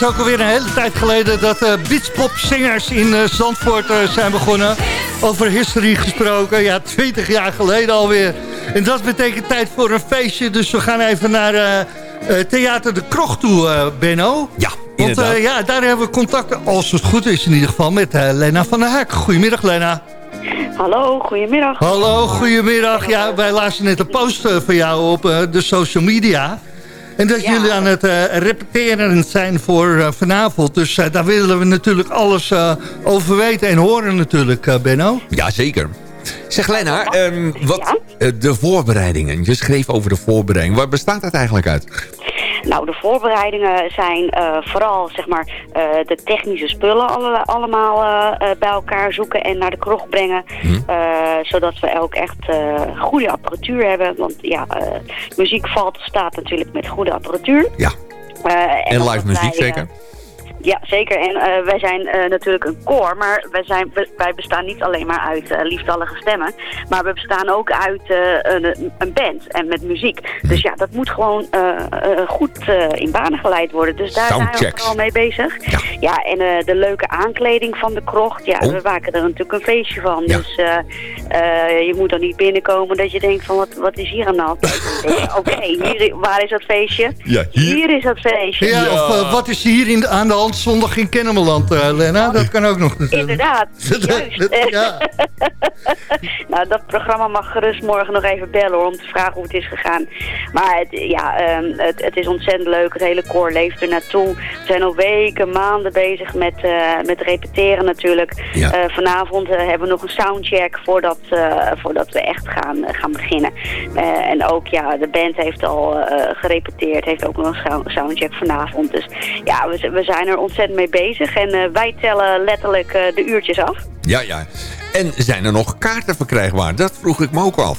Is ook alweer een hele tijd geleden dat uh, beachpopzingers in uh, Zandvoort uh, zijn begonnen. Over history gesproken, ja, 20 jaar geleden alweer. En dat betekent tijd voor een feestje, dus we gaan even naar Theater de Krocht toe, Benno. Ja, Want ja, daar hebben we contact, als het goed is in ieder geval, met Lena van der Haak. Goedemiddag, Lena. Hallo, goedemiddag. Hallo, goedemiddag. Ja, wij lazen net een post van jou op de social media... En dat Ja. jullie aan het eh, repeteren zijn voor eh, vanavond. Dus eh, daar willen we natuurlijk alles eh, over weten en horen natuurlijk, eh, Benno. Ja, zeker. Zeg Lena, ehm, wat, de voorbereidingen. Je schreef over de voorbereiding. Waar bestaat dat eigenlijk uit? Nou, de voorbereidingen zijn eh, vooral zeg maar eh, de technische spullen alle- allemaal eh, bij elkaar zoeken en naar de kroeg brengen. Eh, zodat we ook echt goede apparatuur hebben. Want ja, muziek valt staat natuurlijk met goede apparatuur. Ja. En omdat live muziek wij, zeker? Ja, zeker. En eh, wij zijn eh, natuurlijk een koor, maar wij, zijn, wij- bestaan niet alleen maar uit eh, lieftallige stemmen. Maar we bestaan ook uit eh, een, een band en met muziek. Dus ja, dat moet gewoon eh, eh, goed eh, in banen geleid worden. Dus daar zijn we vooral mee bezig. Ja, en eh, de leuke aankleding van de krocht. Ja, Oh. we maken er natuurlijk een feestje van. Ja. Dus eh, eh, je moet dan niet binnenkomen dat je denkt van wat, wat is hier aan de hand? Oké, hier, waar is dat feestje? Ja, Hier is dat feestje. Ja, Of wat is hier in de, aan de hand zondag in Kennemerland, eh, Lena? Dat kan ook nog natuurlijk. Inderdaad, juist. ja. nou, dat programma mag gerust morgen nog even bellen hoor, om te vragen hoe het is gegaan. Maar het, ja, ehm, het, het is ontzettend leuk. Het hele koor leeft er naartoe. We zijn al weken, maanden bezig met, eh, met repeteren natuurlijk. Ja. Eh, vanavond hebben we nog een soundcheck voordat, voordat we echt gaan, gaan beginnen. En ook ja, de band heeft al gerepeteerd, heeft ook nog een sound- soundcheck vanavond. Dus ja, we, we zijn er ontzettend mee bezig. En eh, wij tellen letterlijk eh, de uurtjes af. Ja, ja. En zijn er nog kaarten verkrijgbaar? Dat vroeg ik me ook af.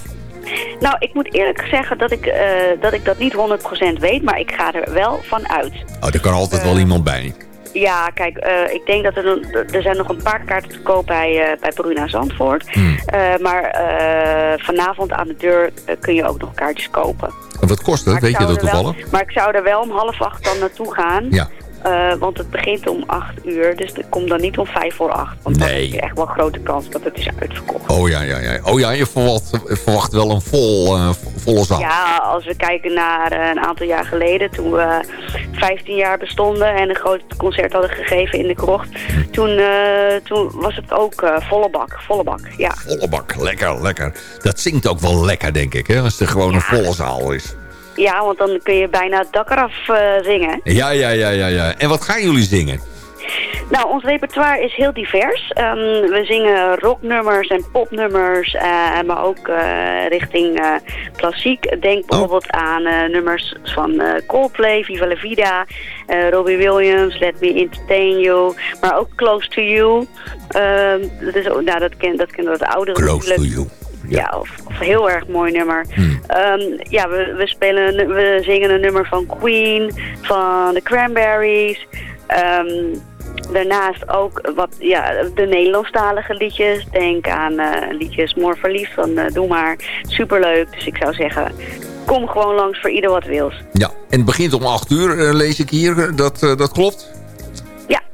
Nou, ik moet eerlijk zeggen dat ik, eh, dat ik dat niet 100% weet, maar ik ga er wel van uit. Oh, er kan altijd wel iemand bij. Ja, kijk, ik denk dat er, er zijn nog een paar kaarten te koop bij, bij Bruna Zandvoort. Hmm. Maar vanavond aan de deur kun je ook nog kaartjes kopen. En wat kost ik Weet je dat wel- toevallig? maar ik zou er wel om half acht dan naartoe gaan. Ja. Eh, want het begint om acht uur, dus ik kom dan niet om vijf voor acht. Want dan heb je echt wel grote kans dat het is uitverkocht. Oh ja, ja, ja. Oh ja, je verwacht, verwacht wel een vol, eh, volle zaal. Ja, als we kijken naar eh, een aantal jaar geleden, toen we 15 jaar bestonden en een groot concert hadden gegeven in de krocht, toen, toen was het ook volle bak, volle bak, ja. Volle bak, lekker, lekker. Dat zingt ook wel lekker, denk ik, hè, als er gewoon een volle zaal is. Ja, want dan kun je bijna het dak eraf eh, zingen. Ja, ja, ja, ja, ja. En wat gaan jullie zingen? Nou, ons repertoire is heel divers. Ehm, we zingen rocknummers en popnummers, eh, maar ook eh, richting klassiek. Denk bijvoorbeeld aan nummers van Coldplay, Viva la Vida, Robbie Williams, Let Me Entertain You, maar ook Close to You. Ehm, dat, is, nou, dat, ken, dat kennen de ouderen Close natuurlijk. to you. Ja, of, of een heel erg mooi nummer. Hmm. Ehm, ja, we, we, spelen, we zingen een nummer van Queen, van de Cranberries. Ehm, daarnaast ook wat, ja, de Nederlandstalige liedjes. Denk aan eh, liedjes Moor Verliefd van eh, Doe Maar. Superleuk, dus ik zou zeggen, kom gewoon langs voor ieder wat wils. Ja, en het begint om 8 uur, eh, lees ik hier. Dat, dat klopt?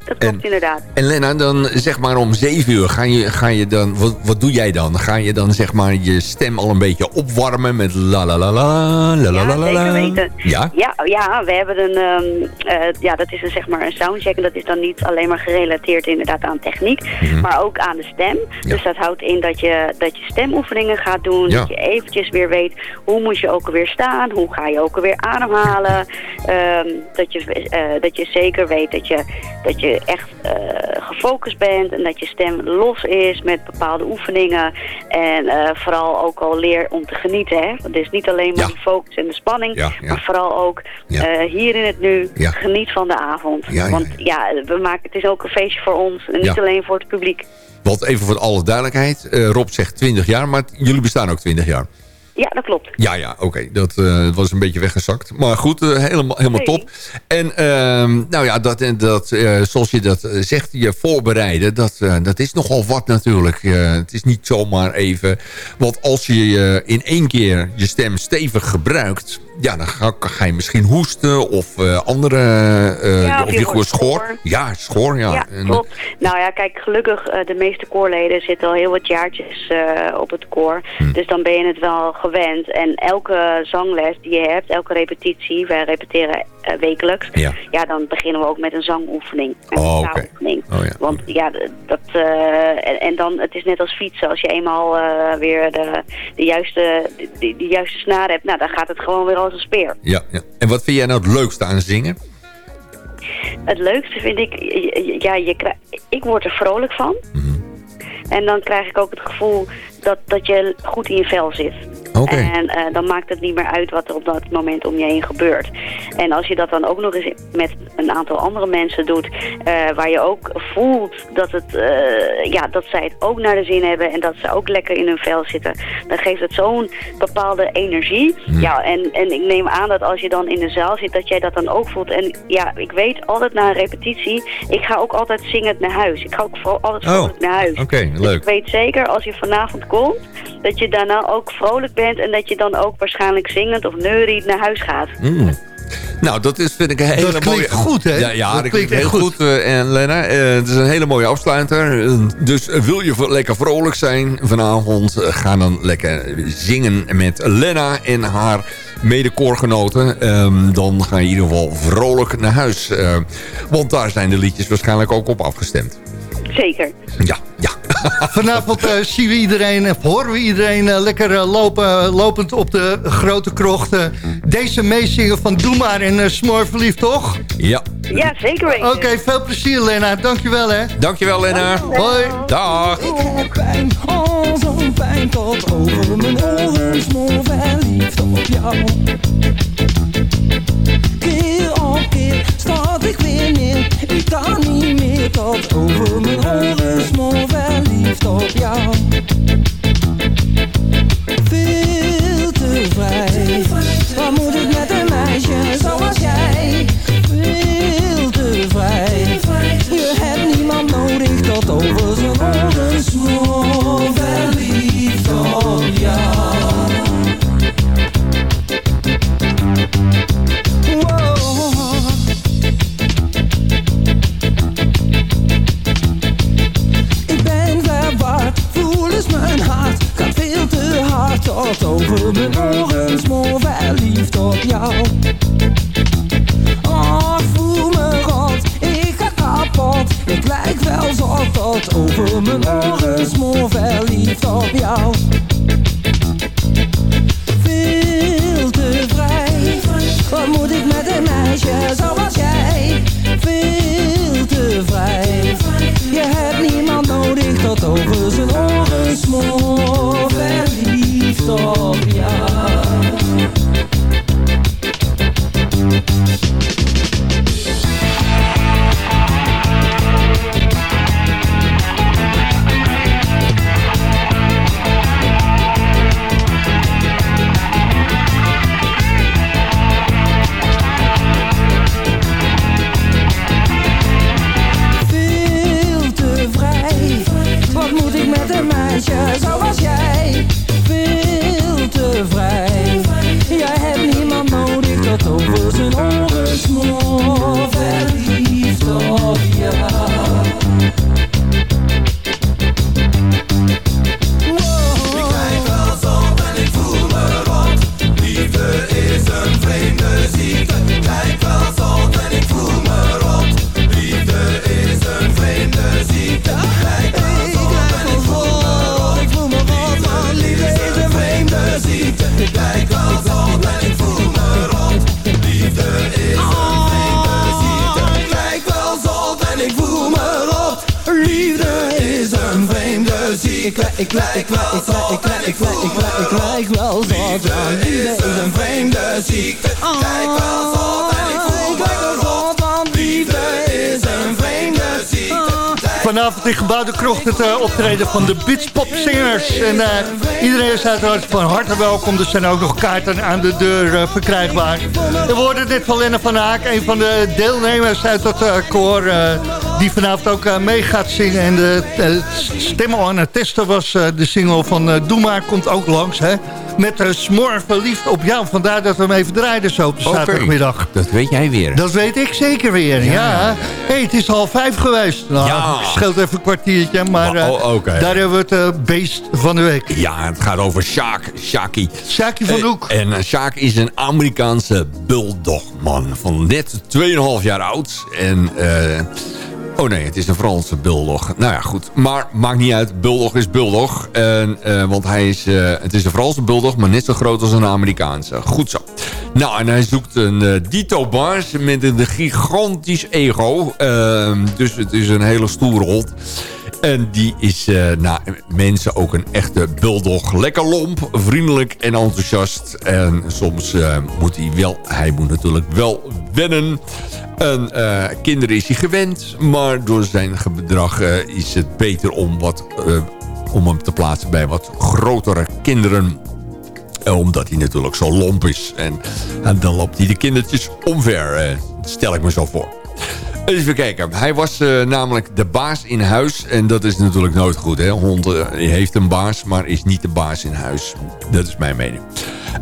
dat klopt en, inderdaad. En Lena, dan zeg maar om zeven uur ga je, ga je dan, wat, wat doe jij dan? Ga je dan zeg maar je stem al een beetje opwarmen met la la la la, la la la la? weten. Ja? Ja, oh ja, we hebben een, ehm, eh, ja dat is een, zeg maar een soundcheck en dat is dan niet alleen maar gerelateerd inderdaad aan techniek, mhm. maar ook aan de stem. Dus dat houdt in dat je, dat je stemoefeningen gaat doen, dat je eventjes weer weet hoe moet je ook alweer staan, hoe ga je ook alweer ademhalen, ehm, dat, je, eh, dat je zeker weet dat je, dat je echt eh, gefocust bent en dat je stem los is met bepaalde oefeningen en eh, vooral ook al leer om te genieten. Hè? Het is niet alleen maar Ja. die focus en de spanning, Ja, ja. maar vooral ook eh, hier in het nu, geniet van de avond. Want ja, we maken, het is ook een feestje voor ons en niet alleen voor het publiek. Want even voor alle duidelijkheid. Rob zegt 20 jaar, maar jullie bestaan ook 20 jaar. Ja, dat klopt. Ja, ja, oké. Dat eh, was een beetje weggezakt. Maar goed, eh, helemaal, helemaal Nee. top. En ehm, nou ja, dat, en dat, eh, zoals je dat eh, zegt, je voorbereiden, dat, eh, dat is nogal wat natuurlijk. Eh, het is niet zomaar even. Want als je eh, in één keer je stem stevig gebruikt... ja, dan ga, ga je misschien hoesten of eh, andere... eh, Ja, of je gewoon schoor. schor. Ja, schoor, ja. Ja, klopt. Nou ja, kijk, gelukkig, eh, de meeste koorleden zitten al heel wat jaartjes eh, op het koor. Hm. Dus dan ben je het wel gewend. En elke zangles die je hebt, elke repetitie, wij repeteren eh, wekelijks. Ja. Ja, dan beginnen we ook met een zangoefening. Een Oh, taaloefening. Oh, ja. Want ja, dat, eh, en, en dan, het is net als fietsen. Als je eenmaal eh, weer de, de, juiste, de, de juiste snaar hebt, nou, dan gaat het gewoon weer als een speer. ja, ja. En wat vind jij nou het leukste aan zingen? Het leukste vind ik, ja, je krijg, ik word er vrolijk van. En dan krijg ik ook het gevoel dat, dat je goed in je vel zit. En eh, dan maakt het niet meer uit wat er op dat moment om je heen gebeurt. En als je dat dan ook nog eens met een aantal andere mensen doet... eh, waar je ook voelt dat, het, eh, ja, dat zij het ook naar de zin hebben... en dat ze ook lekker in hun vel zitten... dan geeft het zo'n bepaalde energie. Ja, en, en ik neem aan dat als je dan in de zaal zit... dat jij dat dan ook voelt. En ja, ik weet altijd na een repetitie... ik ga ook altijd zingend naar huis. Ik ga ook vro- altijd Oh, vrolijk naar huis. oké, leuk. ik weet zeker als je vanavond komt, dat je daarna ook vrolijk bent en dat je dan ook waarschijnlijk zingend of neuried naar huis gaat. Mm. Nou, dat is, vind ik een hele Dat klinkt mooie... goed, hè? Ja, ja Dat dat, klinkt klinkt heel echt goed, eh, en Lena. Eh, het is een hele mooie afsluiter. Dus wil je lekker vrolijk zijn vanavond... eh, ga dan lekker zingen met Lena en haar medekoorgenoten. Ehm, dan ga je in ieder geval vrolijk naar huis. Want daar zijn de liedjes waarschijnlijk ook op afgestemd. Zeker. Ja, ja. Vanavond eh, zien we iedereen, of horen we iedereen eh, lekker eh, lopen, lopend op de grote krocht. eh, deze meezingen van Doe maar en uh, Smoor verliefd, toch? Ja. Ja, zeker weten. Oké, veel plezier Lena. Dankjewel hè. Dankjewel Lena. Hoi. Dag. Ik heb pijn, oh zo'n pijn tot over mijn smoor verliefd op jou. Stort ik weer neer, ik kan niet meer tot over mijn oren smoor verliefd op jou. Veel te vrij, wat moet ik met een meisje zoals jij? Veel te vrij, je hebt niemand nodig tot over zijn oren smoor verliefd op jou. Tot over mijn oren Smoor verliefd op jou. Oh, voel me rot, ik ga kapot. Ik lijk wel zo tot over mijn oren Smoor verliefd op jou. Veel te vrij. Wat moet ik met een meisje zoals jij? Veel te vrij. Je hebt niemand nodig tot over zijn oren smoor op over zijn oren smoor Verliefd op jou Ik kijk wel zo en ik voel vreemde ziekte Ik lijk wel zo ik lijk, ik lijk, ik lijk, ik lijk wel zo Liefde is een vreemde ziekte Kijk wel zo en ik voel me rot Liefde is een vreemde ziekte vanavond in Gebouw de Krocht het eh, optreden van de Beachpopzingers. En eh, iedereen is uiteraard van harte welkom. Er zijn ook nog kaarten aan de deur eh, verkrijgbaar. We hoorden net van Lenne van Haak, een van de deelnemers uit dat eh, koor... eh, die vanavond ook eh, mee gaat zingen. En de uh, stemmen aan het testen was eh, de single van eh Doe maar, komt ook langs. Hè? Met uh, Smor verliefd op jou. Vandaar dat we hem even draaiden zo op de zaterdagmiddag. Dat weet jij weer. Dat weet ik zeker weer, ja. hey, het is half vijf geweest. Nou, Ja. scheelt even een kwartiertje, maar eh, Oh, oh, daar hebben we het eh, beest van de week. Ja, het gaat over Sjaak, Sjaki. Sjaki van Eh, Hoek. En eh, Sjaak is een Amerikaanse bulldogman van net 2,5 jaar oud. En, eh, oh nee, het is een Franse bulldog. Nou ja, goed. Maar maakt niet uit, bulldog is bulldog. En, eh, want hij is, eh, het is een Franse bulldog, maar net zo groot als een Amerikaanse. Goed zo. Nou, en hij zoekt een eh, dito baas met een gigantisch ego. Ehm, dus het is een hele stoere hond. En die is eh naar mensen ook een echte bulldog. Lekker lomp, vriendelijk en enthousiast. En soms eh, moet hij wel, hij moet natuurlijk wel wennen. En eh, kinderen is hij gewend, maar door zijn gedrag is het beter om, wat, om hem te plaatsen bij wat grotere kinderen. Omdat hij natuurlijk zo lomp is. En, en dan loopt hij de kindertjes omver, stel ik me zo voor. Even kijken. Hij was eh, namelijk de baas in huis. En dat is natuurlijk nooit goed. Hè? Hond eh, heeft een baas, maar is niet de baas in huis. Dat is mijn mening.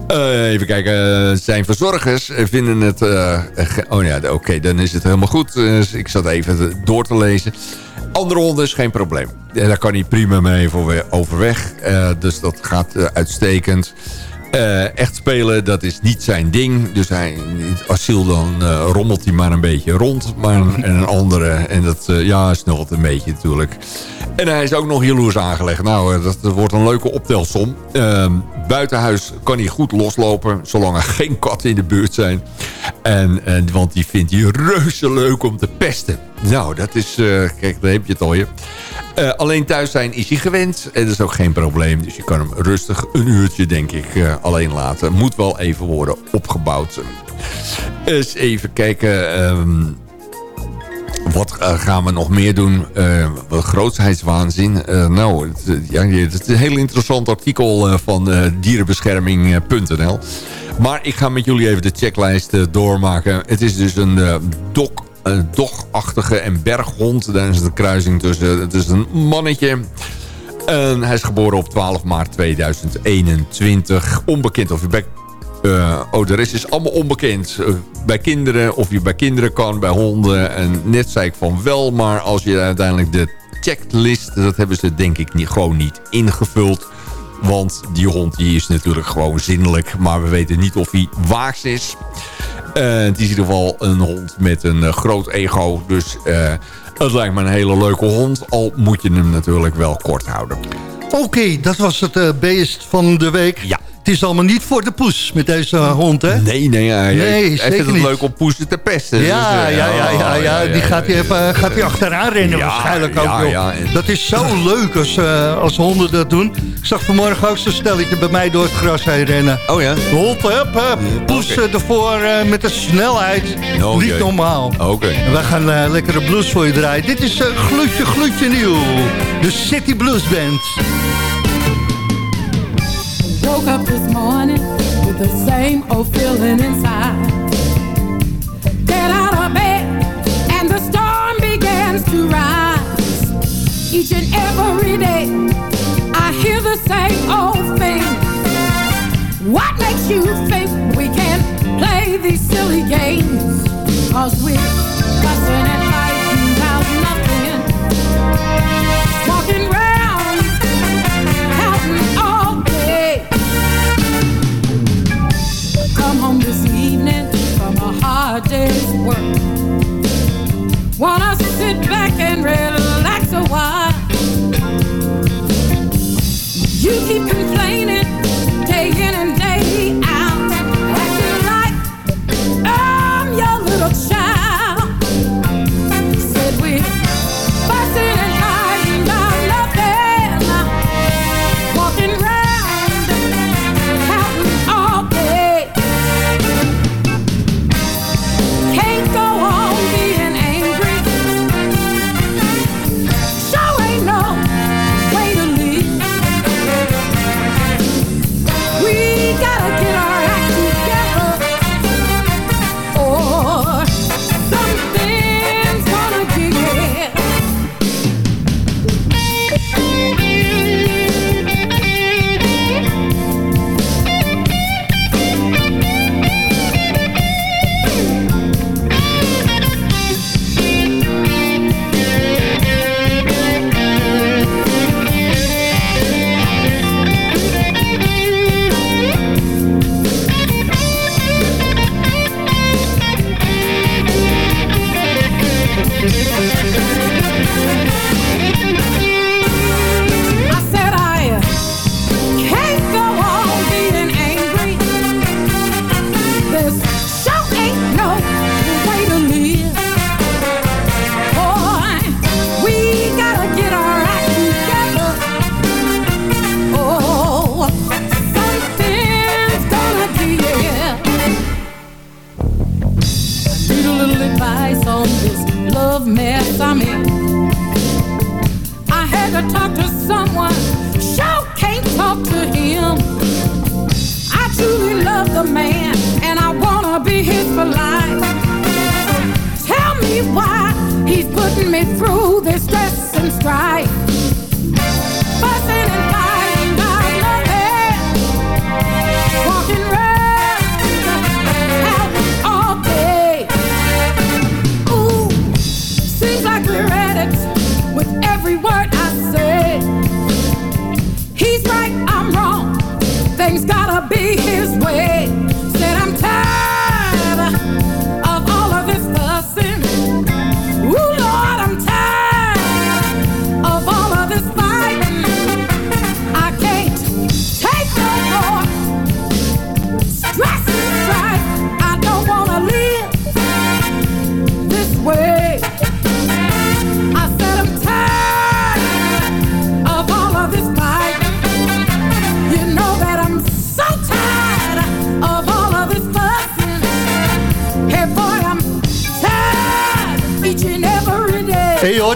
Eh, even kijken. Zijn verzorgers vinden het... oh ja, oké, dan is het helemaal goed. Dus ik zat even door te lezen. Andere honden is geen probleem. Daar kan hij prima mee voor overweg. Dus dat gaat uitstekend. Eh, echt spelen, dat is niet zijn ding. Dus hij, in het asiel dan eh, rommelt hij maar een beetje rond. Maar en een andere, en dat eh, ja, snuffelt een beetje natuurlijk. En hij is ook nog jaloers aangelegd. Nou, dat, dat wordt een leuke optelsom. Buitenhuis kan hij goed loslopen, zolang er geen katten in de buurt zijn. En, en, want die vindt hij reuze leuk om te pesten. Nou, dat is, eh, kijk, daar heb je het al. Eh, alleen thuis zijn is hij gewend. En dat is ook geen probleem. Dus je kan hem rustig een uurtje, denk ik, eh, alleen laten. Moet wel even worden opgebouwd. Eens even kijken. ehm, wat eh, gaan we nog meer doen? Wat grootheidswaanzin. Eh, nou, het, ja, is een heel interessant artikel van dierenbescherming.nl. Maar ik ga met jullie even de checklist doormaken. Het is dus een dok dogachtige en berghond. Daar is een kruising tussen. Het is een mannetje. En hij is geboren op 12 maart 2021. Onbekend of bij... eh, oh, de rest is allemaal onbekend. Eh, bij kinderen, of je bij kinderen kan, bij honden. En net zei ik van wel, maar als je uiteindelijk de checklist... dat hebben ze denk ik niet, gewoon niet ingevuld. Want die hond die is natuurlijk gewoon zinnelijk. Maar we weten niet of hij waaks is. Eh, het is in ieder geval een hond met een groot ego. Dus het lijkt me een hele leuke hond. Al moet je hem natuurlijk wel kort houden. Oké, dat was het beest van de week. Ja. Het is allemaal niet voor de poes met deze eh, hond, hè? Nee, nee, hij, Nee, hij zeker vindt het niet. leuk om poezen te pesten. Ja, Dus, eh, ja, ja, ja, ja, oh, Die gaat hij even gaat hij achteraan rennen Ja, waarschijnlijk ook. ja, ja. En- Dat is zo leuk als, eh, als honden dat doen. Ik zag vanmorgen ook zo'n stelletje bij mij door het gras heen rennen. Oh ja? De hond, hup, hup, poes eh, ervoor eh, met een snelheid. Oh, niet normaal. Oké. En wij gaan eh, lekkere blues voor je draaien. Dit is eh, gloedje, gloedje nieuw. De City Blues Band. Up this morning with the same old feeling inside. Get out of bed and the storm begins to rise. Each and every day I hear the same old thing. What makes you think we can play these silly games? Cause we're fussing and fighting about nothing. Walking day's work. Wanna sit back and relax a while. You keep complaining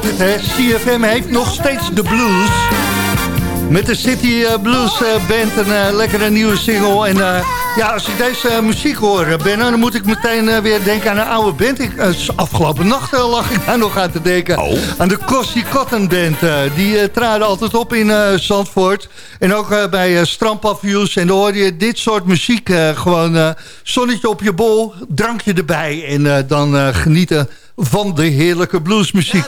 Eh, CFM heeft nog steeds de blues. Met de City eh, Blues eh, Band een lekkere nieuwe single. En ja, als ik deze muziek hoor, ben, dan moet ik meteen weer denken aan een oude band. Ik, afgelopen nacht lag ik daar nog aan te denken. Oh. Aan de Cossie Cotton Band. die traden altijd op in uh, Zandvoort. En ook uh, bij strandpavioens. En dan hoor je dit soort muziek. gewoon zonnetje op je bol, drankje erbij. En dan genieten van de heerlijke bluesmuziek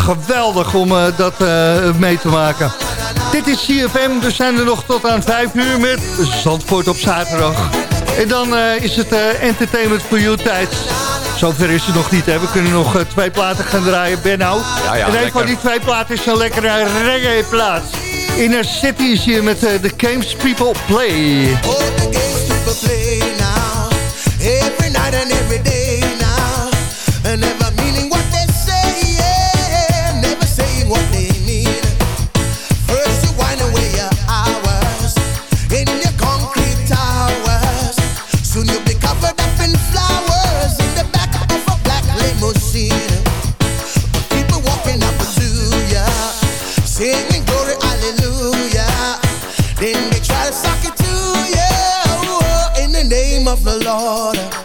geweldig om eh, dat eh, mee te maken. Dit is CFM, we zijn er nog tot aan 5 uur met Zandvoort op zaterdag. En dan eh, is het entertainment for you tijd. Zover is het nog niet, hè? We kunnen nog twee platen gaan draaien, Benno. Ja, en een van die twee platen is een lekkere reggae plaats. In een city is hier met de Games People Play. Games people play now. Every night and every day. the Lord.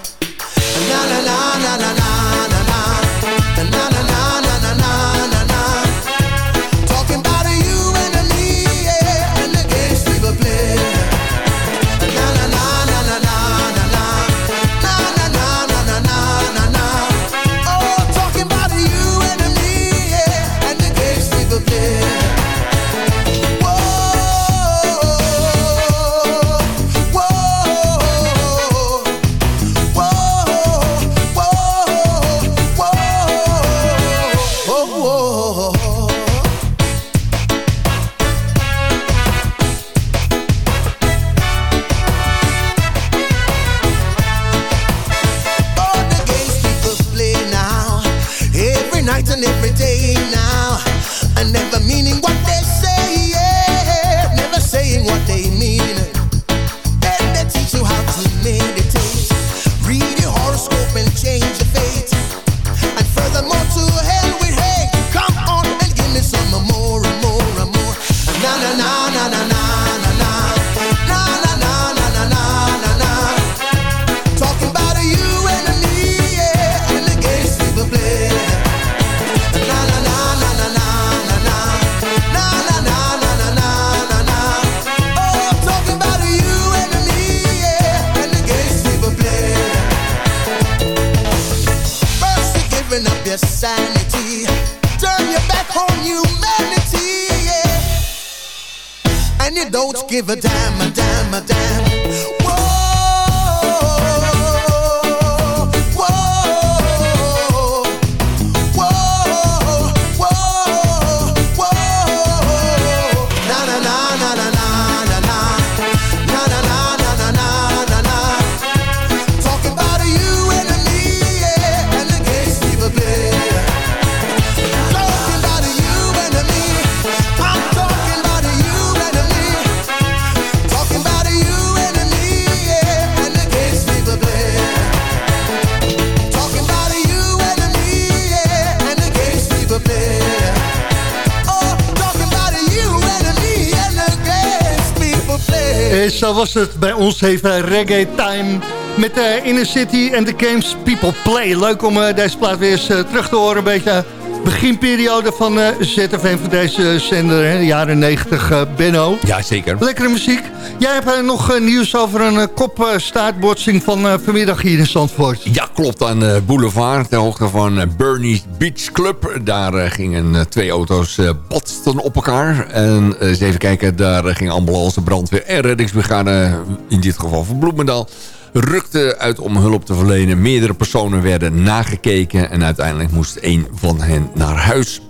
Zo was het bij ons even reggae time met de Inner City en de games People Play. Leuk om eh, deze plaat weer eens eh, terug te horen. Een beetje beginperiode van eh, ZFM voor deze zender, hè, de jaren 90, eh, Benno. Ja, zeker. Lekkere muziek. Jij hebt eh, nog eh, nieuws over een eh, kopstaartbotsing van vanmiddag hier in Zandvoort. Ja, klopt. Aan de boulevard, ter hoogte van Bernie's Beach Club. Daar gingen twee auto's botsten op elkaar. En eens even kijken, daar ging ambulance, brandweer en reddingsbrigade... in dit geval van Bloemendaal... rukte uit om hulp te verlenen. Meerdere personen werden nagekeken... en uiteindelijk moest één van hen naar huis.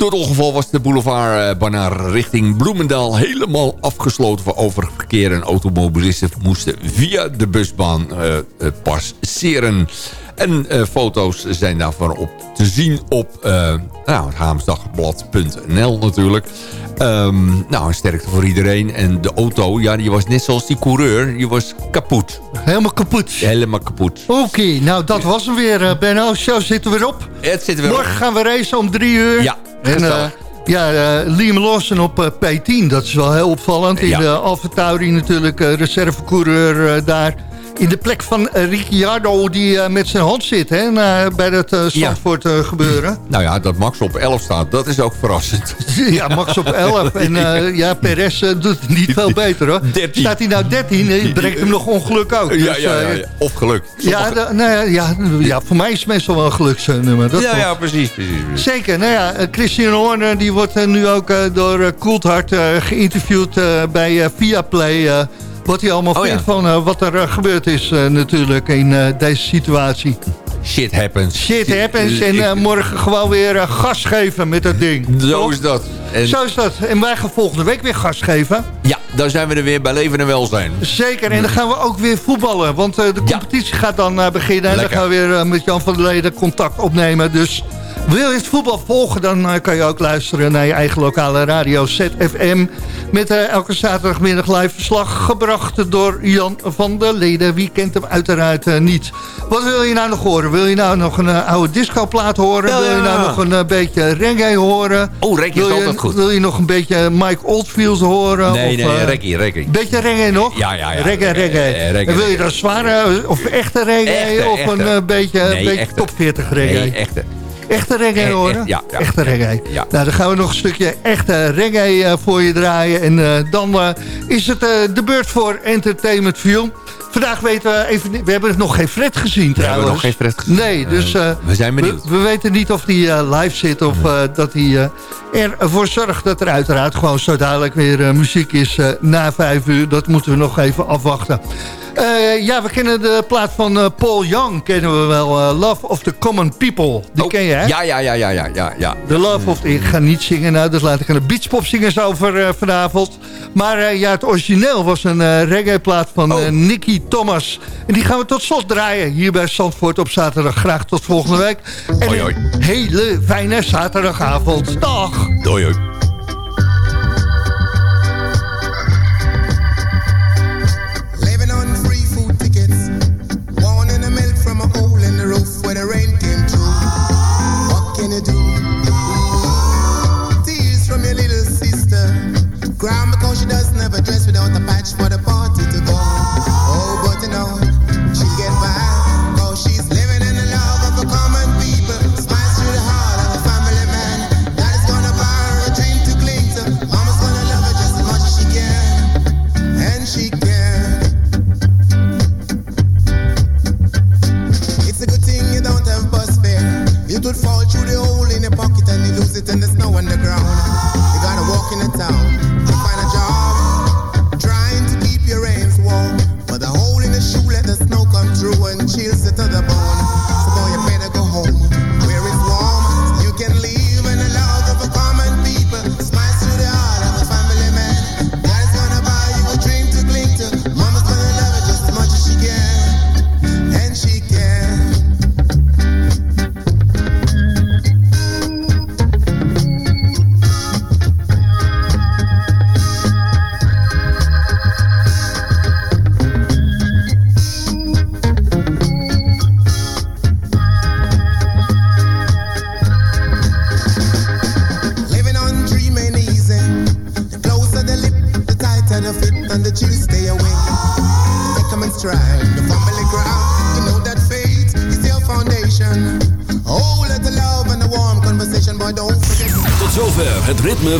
Door ongeval was de boulevard eh, Banaar richting Bloemendaal helemaal afgesloten voor overig. En automobilisten moesten via de busbaan eh, passeren. En eh, foto's zijn daarvan op te zien op uh, nou, haamsdagblad.nl natuurlijk. Ehm, nou, een sterkte voor iedereen. En de auto, ja, die was net zoals die coureur. Die was kapot. Helemaal kapot. Helemaal kapot. Oké, nou dat was hem weer, eh, Benno. Show zit er weer op. Het zit weer Morgen op. gaan we racen om drie uur. Ja, En, ja, Liam Lawson op eh, P10, dat is wel heel opvallend. In de Tauri natuurlijk, reservecoureur daar. In de plek van eh, Ricciardo die eh, met zijn hand zit hè, na- bij dat Zandvoort eh, gebeuren. Nou ja, dat Max op 11 staat, dat is ook verrassend. Ja, Max op 11. En ja, Perez doet het niet veel beter hoor. 13. Staat hij nou 13, eh, brengt hem nog ongeluk ook. Dus, ja, ja, ja. Of geluk. Ja, da- nou ja, ja, voor mij is het meestal wel een geluksnummer. Dat ja, ja, precies. precies, precies. Zeker, nou ja, Christian Horner die wordt nu ook door uh, Coulthard geïnterviewd bij Viaplay. Wat hij allemaal Oh, vindt ja. van eh, wat er eh, gebeurd is eh, natuurlijk in deze situatie. Shit happens. Shit happens en morgen gewoon weer gas geven met dat ding. Zo Toch? is dat. En Zo is dat. En wij gaan volgende week weer gas geven. ja, daar zijn we er weer bij Leven en Welzijn. Zeker, en dan gaan we ook weer voetballen. Want de Ja. competitie gaat dan beginnen. En dan gaan we weer met Jan van der Leden contact opnemen. Dus wil je het voetbal volgen, dan eh, kan je ook luisteren naar je eigen lokale radio ZFM. Met eh, elke zaterdagmiddag live verslag gebracht door Jan van der Leden. Wie kent hem uiteraard eh, niet. Wat wil je nou nog horen? Wil je nou nog een oude discoplaat horen? Ja. Wil je nou nog een beetje reggae horen? Oh, reggae is altijd goed. Wil je nog een beetje Mike Oldfield horen? Nee, Of, nee, reggae, reggae. Beetje reggae nog? Ja, ja, ja. Reggae, reggae. Reggae, en wil je dan zware of echte reggae? Echte, of echte. een beetje, Nee, beetje top 40 reggae? Nee, echte. Echte reggae Echt, horen? echt, ja, ja. Echte reggae. Ja. Nou, dan gaan we nog een stukje echte reggae eh, voor je draaien. En eh, dan eh, is het eh, de beurt voor Entertainment View. Vandaag weten we even. We hebben nog geen Fred gezien We hebben trouwens. nog geen Fred gezien. Nee, dus... eh, we zijn benieuwd. We, we weten niet of die eh, live zit of eh, dat hij eh, ervoor zorgt dat er uiteraard gewoon zo dadelijk weer eh, muziek is eh, na vijf uur. Dat moeten we nog even afwachten. Eh, ja, we kennen de plaat van eh, Paul Young, kennen we wel. eh, Love of the Common People. Die Oh, ken je, hè? Ja, ja, ja, ja, ja, ja. De Love of... Ik ga niet zingen, nou, dat laat ik de beachpopzingers over vanavond. Maar ja, het origineel was een reggae-plaat van Oh. Nicky Thomas. En die gaan we tot slot draaien hier bij Zandvoort op zaterdag. Graag tot volgende week. En Hoi, hoi. een hele fijne zaterdagavond. Dag! Doei, hoi.